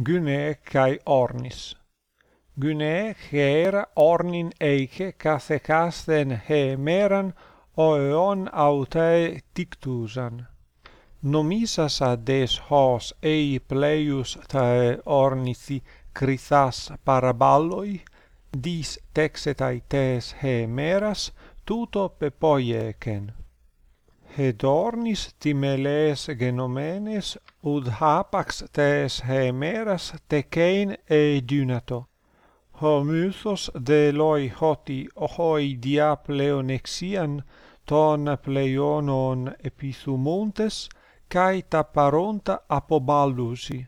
Gynae kai ornis. Gynae her ornin eike kathe kasten he meran oeon autae tictusan. Nomisas ades hos ei pleius tae ornithi crithas paraballoi, dis texetai tes he meras, tuto pepoieken hedornis timeles genomenes ud hapax tes hemeras tekein e dynato. Ho mythos de loi hoti ohoi dia pleonexian ton pleionon epithumontes, cae taparonta apobaldusi.